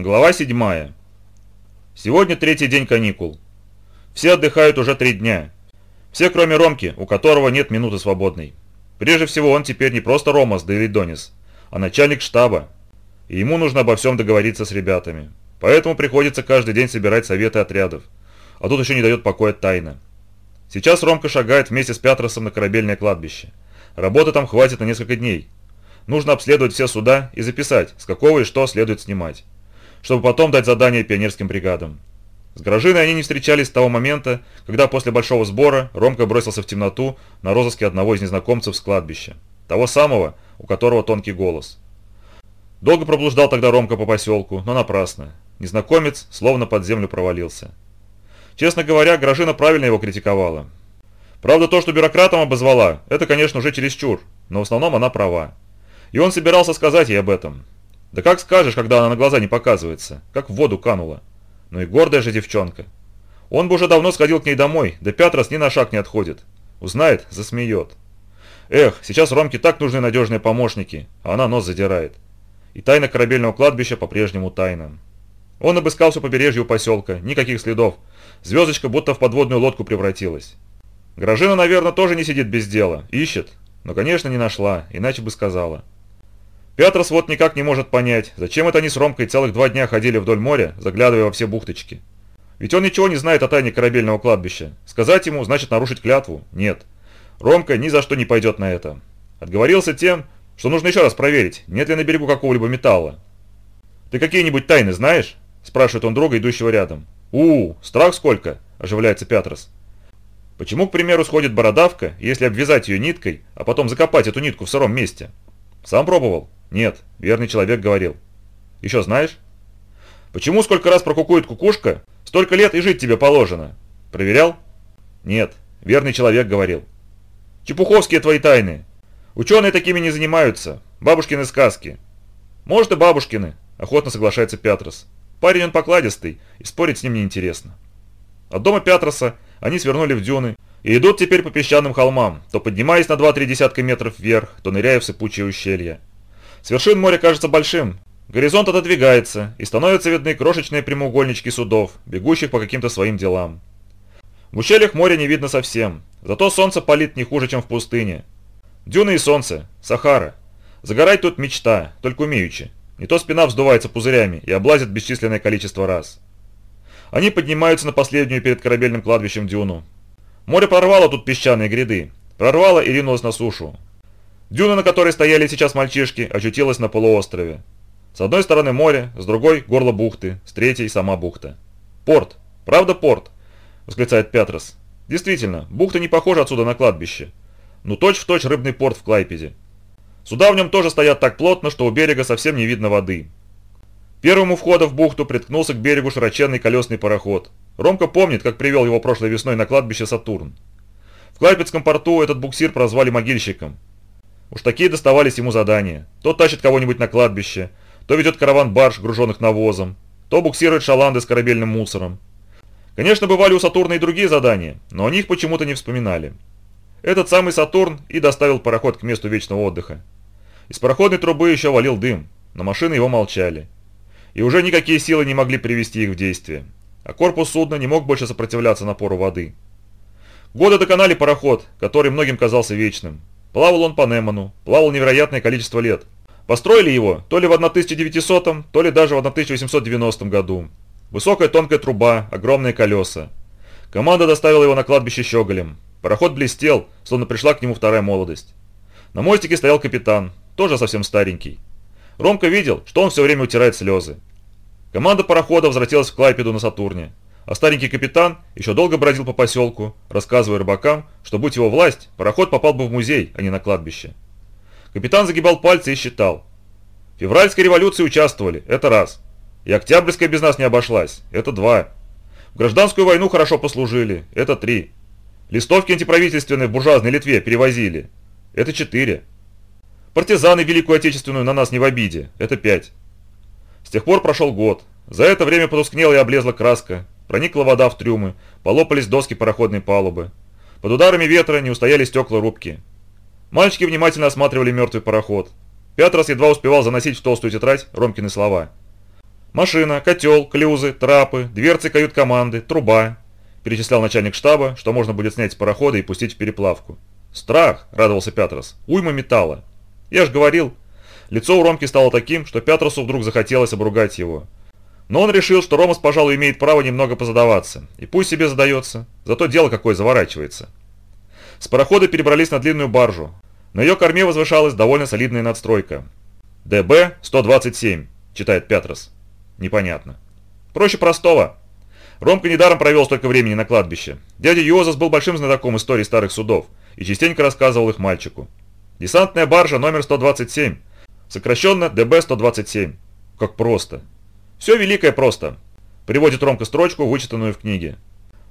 Глава 7. Сегодня третий день каникул. Все отдыхают уже три дня. Все, кроме Ромки, у которого нет минуты свободной. Прежде всего, он теперь не просто Ромас Давидонис, а начальник штаба. И ему нужно обо всем договориться с ребятами. Поэтому приходится каждый день собирать советы отрядов. А тут еще не дает покоя тайна. Сейчас Ромка шагает вместе с Пятросом на корабельное кладбище. Работы там хватит на несколько дней. Нужно обследовать все суда и записать, с какого и что следует снимать чтобы потом дать задание пионерским бригадам. С Грожиной они не встречались с того момента, когда после большого сбора Ромка бросился в темноту на розыске одного из незнакомцев с кладбища. Того самого, у которого тонкий голос. Долго проблуждал тогда Ромка по поселку, но напрасно. Незнакомец словно под землю провалился. Честно говоря, Грожина правильно его критиковала. Правда, то, что бюрократом обозвала, это, конечно, уже чересчур, но в основном она права. И он собирался сказать ей об этом, да как скажешь, когда она на глаза не показывается, как в воду канула. Ну и гордая же девчонка. Он бы уже давно сходил к ней домой, да Пятрос ни на шаг не отходит. Узнает, засмеет. Эх, сейчас Ромке так нужны надежные помощники, а она нос задирает. И тайна корабельного кладбища по-прежнему тайна. Он обыскал все побережье у поселка, никаких следов. Звездочка будто в подводную лодку превратилась. Грожина, наверное, тоже не сидит без дела, ищет. Но, конечно, не нашла, иначе бы сказала. Петрос вот никак не может понять, зачем это они с Ромкой целых два дня ходили вдоль моря, заглядывая во все бухточки. Ведь он ничего не знает о тайне корабельного кладбища. Сказать ему, значит нарушить клятву? Нет. Ромка ни за что не пойдет на это. Отговорился тем, что нужно еще раз проверить, нет ли на берегу какого-либо металла. «Ты какие-нибудь тайны знаешь?» – спрашивает он друга, идущего рядом. у, страх сколько!» – оживляется Петрос. Почему, к примеру, сходит бородавка, если обвязать ее ниткой, а потом закопать эту нитку в сыром месте? Сам пробовал? Нет, верный человек говорил. Еще знаешь? Почему сколько раз прокукует кукушка, столько лет и жить тебе положено? Проверял? Нет, верный человек говорил. Чепуховские твои тайны. Ученые такими не занимаются. Бабушкины сказки. Может и бабушкины, охотно соглашается Пятрос. Парень он покладистый, и спорить с ним неинтересно. От дома Пятроса они свернули в дюны и идут теперь по песчаным холмам, то поднимаясь на 2-3 десятка метров вверх, то ныряя в сыпучие ущелья. С вершин море кажется большим. Горизонт отодвигается, и становятся видны крошечные прямоугольнички судов, бегущих по каким-то своим делам. В ущельях моря не видно совсем, зато солнце палит не хуже, чем в пустыне. Дюны и солнце, Сахара. Загорать тут мечта, только умеючи. Не то спина вздувается пузырями и облазит бесчисленное количество раз. Они поднимаются на последнюю перед корабельным кладбищем дюну. Море прорвало тут песчаные гряды. Прорвало и ринулось на сушу. Дюна, на которой стояли сейчас мальчишки, очутилась на полуострове. С одной стороны море, с другой – горло бухты, с третьей – сама бухта. «Порт! Правда порт?» – восклицает Петрос. «Действительно, бухта не похожа отсюда на кладбище. Ну точь-в-точь точь рыбный порт в Клайпеде. Суда в нем тоже стоят так плотно, что у берега совсем не видно воды. Первому входа в бухту приткнулся к берегу широченный колесный пароход. Ромка помнит, как привел его прошлой весной на кладбище Сатурн. В Клайпедском порту этот буксир прозвали могильщиком – Уж такие доставались ему задания. То тащит кого-нибудь на кладбище, то ведет караван барж, груженных навозом, то буксирует шаланды с корабельным мусором. Конечно, бывали у Сатурна и другие задания, но о них почему-то не вспоминали. Этот самый Сатурн и доставил пароход к месту вечного отдыха. Из пароходной трубы еще валил дым, но машины его молчали. И уже никакие силы не могли привести их в действие. А корпус судна не мог больше сопротивляться напору воды. Годы доконали пароход, который многим казался вечным. Плавал он по Неману, плавал невероятное количество лет. Построили его то ли в 1900, то ли даже в 1890 году. Высокая тонкая труба, огромные колеса. Команда доставила его на кладбище щеголем. Пароход блестел, словно пришла к нему вторая молодость. На мостике стоял капитан, тоже совсем старенький. Ромка видел, что он все время утирает слезы. Команда парохода возвратилась в Клайпеду на Сатурне а старенький капитан еще долго бродил по поселку, рассказывая рыбакам, что будь его власть, пароход попал бы в музей, а не на кладбище. Капитан загибал пальцы и считал. В февральской революции участвовали, это раз. И октябрьская без нас не обошлась, это два. В гражданскую войну хорошо послужили, это три. Листовки антиправительственные в буржуазной Литве перевозили, это четыре. Партизаны Великую Отечественную на нас не в обиде, это пять. С тех пор прошел год. За это время потускнела и облезла краска, Проникла вода в трюмы, полопались доски пароходной палубы. Под ударами ветра не устояли стекла рубки. Мальчики внимательно осматривали мертвый пароход. Петрос едва успевал заносить в толстую тетрадь Ромкины слова. Машина, котел, клюзы, трапы, дверцы кают-команды, труба. Перечислял начальник штаба, что можно будет снять с парохода и пустить в переплавку. Страх, радовался Пятрос, уйма металла. Я ж говорил. Лицо у Ромки стало таким, что Пятросу вдруг захотелось обругать его. Но он решил, что Ромас, пожалуй, имеет право немного позадаваться. И пусть себе задается, зато дело какое заворачивается. С парохода перебрались на длинную баржу. На ее корме возвышалась довольно солидная надстройка. «ДБ-127», читает Пятрос. Непонятно. Проще простого. Ромка недаром провел столько времени на кладбище. Дядя Йозас был большим знатоком истории старых судов и частенько рассказывал их мальчику. Десантная баржа номер 127, сокращенно ДБ-127. Как просто. Все великое просто. Приводит Ромка строчку, вычитанную в книге.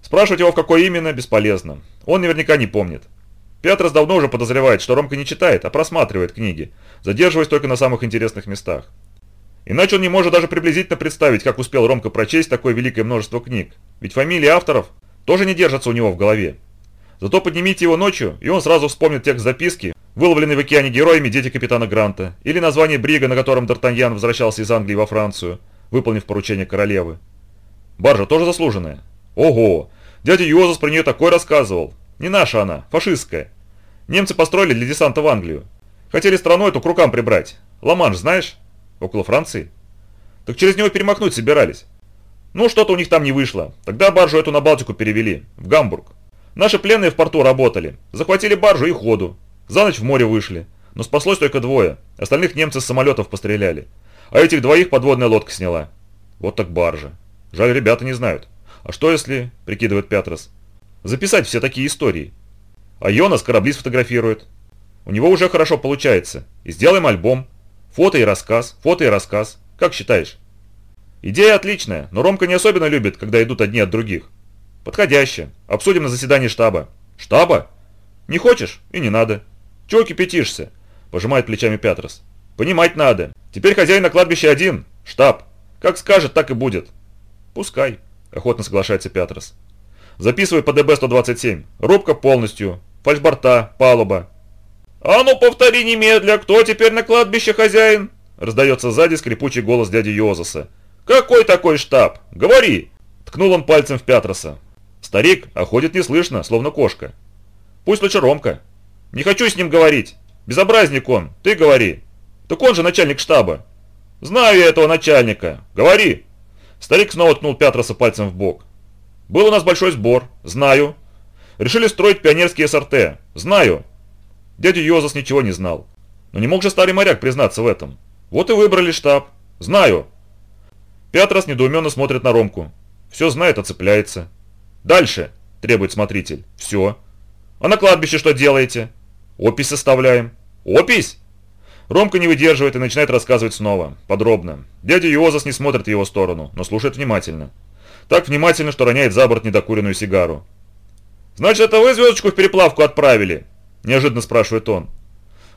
Спрашивать его, в какой именно, бесполезно. Он наверняка не помнит. Петрос давно уже подозревает, что Ромка не читает, а просматривает книги, задерживаясь только на самых интересных местах. Иначе он не может даже приблизительно представить, как успел Ромка прочесть такое великое множество книг. Ведь фамилии авторов тоже не держатся у него в голове. Зато поднимите его ночью, и он сразу вспомнит текст записки, выловленный в океане героями дети капитана Гранта, или название брига, на котором Д'Артаньян возвращался из Англии во Францию, выполнив поручение королевы. Баржа тоже заслуженная? Ого! Дядя Йозас про нее такой рассказывал. Не наша она, фашистская. Немцы построили для десанта в Англию. Хотели страну эту к рукам прибрать. Ла-Манш знаешь? Около Франции? Так через него перемахнуть собирались. Ну, что-то у них там не вышло. Тогда баржу эту на Балтику перевели, в Гамбург. Наши пленные в порту работали. Захватили баржу и ходу. За ночь в море вышли. Но спаслось только двое. Остальных немцы с самолетов постреляли. А этих двоих подводная лодка сняла. Вот так баржа. Жаль, ребята не знают. А что если, прикидывает Петрос, записать все такие истории? А Йонас корабли сфотографирует. У него уже хорошо получается. И сделаем альбом. Фото и рассказ, фото и рассказ. Как считаешь? Идея отличная, но Ромка не особенно любит, когда идут одни от других. Подходяще. Обсудим на заседании штаба. Штаба? Не хочешь? И не надо. Чего кипятишься? Пожимает плечами Петрос. Понимать надо. Теперь хозяин на кладбище один. Штаб. Как скажет, так и будет. Пускай. Охотно соглашается Петрос. Записывай по ДБ-127. Рубка полностью. Фальшборта, палуба, «А ну повтори немедля, кто теперь на кладбище хозяин?» Раздается сзади скрипучий голос дяди Йозаса. «Какой такой штаб? Говори!» Ткнул он пальцем в Пятроса. Старик, а ходит неслышно, словно кошка. «Пусть лучше Ромка». «Не хочу с ним говорить. Безобразник он, ты говори». «Так он же начальник штаба». «Знаю я этого начальника. Говори». Старик снова ткнул Пятроса пальцем в бок. «Был у нас большой сбор. Знаю. Решили строить пионерские СРТ. Знаю. Дядя Йозас ничего не знал. Но не мог же старый моряк признаться в этом. Вот и выбрали штаб. Знаю. Пятрос недоуменно смотрит на Ромку. Все знает, оцепляется. Дальше, требует смотритель. Все. А на кладбище что делаете? Опись составляем. Опись? Ромка не выдерживает и начинает рассказывать снова, подробно. Дядя Йозас не смотрит в его сторону, но слушает внимательно. Так внимательно, что роняет за борт недокуренную сигару. «Значит, это вы звездочку в переплавку отправили?» Неожиданно спрашивает он.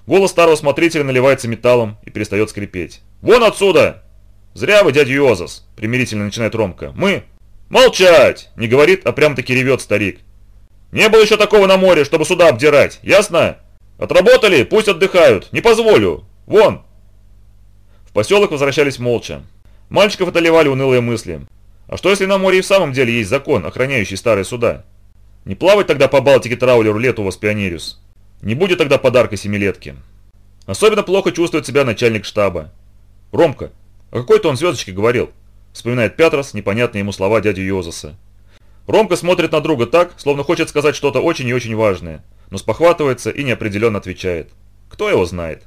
Голос старого смотрителя наливается металлом и перестает скрипеть. «Вон отсюда!» «Зря вы, дядя Йозас!» – примирительно начинает Ромка. «Мы...» «Молчать!» – не говорит, а прям-таки ревет старик. «Не было еще такого на море, чтобы сюда обдирать, ясно? Отработали, пусть отдыхают, не позволю. Вон!» В поселок возвращались молча. Мальчиков одолевали унылые мысли. А что если на море и в самом деле есть закон, охраняющий старые суда? Не плавать тогда по Балтике траулеру лету вас пионериус. Не будет тогда подарка семилетки. Особенно плохо чувствует себя начальник штаба. Ромка, о какой-то он звездочке говорил, вспоминает Петрос непонятные ему слова дяди Йозаса. Ромка смотрит на друга так, словно хочет сказать что-то очень и очень важное, но спохватывается и неопределенно отвечает. Кто его знает?